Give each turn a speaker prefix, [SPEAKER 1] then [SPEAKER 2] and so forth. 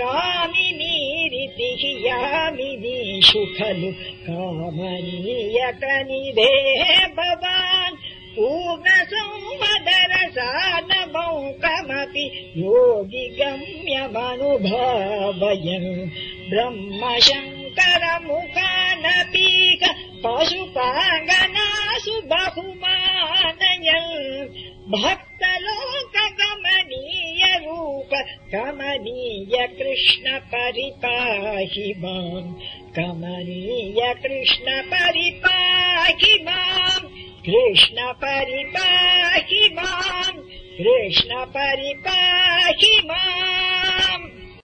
[SPEAKER 1] कामिनीरितिः यामिनीषु खलु कामनीयकनिधे भवान् पूर्णसंवदरसा कमपि योगि गम्यमनुभवयन्। ब्रह्म शङ्करमुखानपीक पशुपाङ्गनासु बहुमानयन्। रूप कमनीय कृष्ण परिपाहि माम् कमनीय कृष्ण परिपाहि माम् कृष्ण परिपाहि माम् कृष्ण परिपाहि